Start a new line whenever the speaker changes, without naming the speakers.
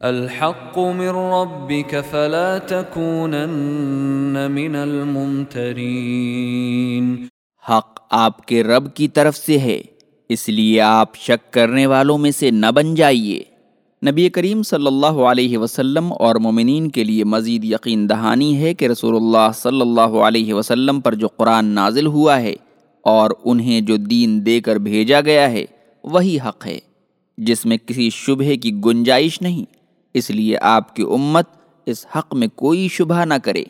الحق من ربك فلا تكونن من الممترين۔
حق آپ کے رب کی طرف سے ہے، اس لیے آپ شک کرنے والوں میں سے نہ بن جائیے۔ نبی کریم صلی اللہ علیہ وسلم اور مومنین کے لیے مزید یقین دہانی ہے کہ رسول اللہ صلی اللہ علیہ وسلم پر جو قرآن نازل ہوا ہے اور انہیں جو دین دے کر بھیجا گیا ہے، وہی حق ہے، جس میں کسی شبہ کی گنجائش نہیں۔ اس لیے آپ کی امت اس حق میں کوئی شبہ نہ کرے۔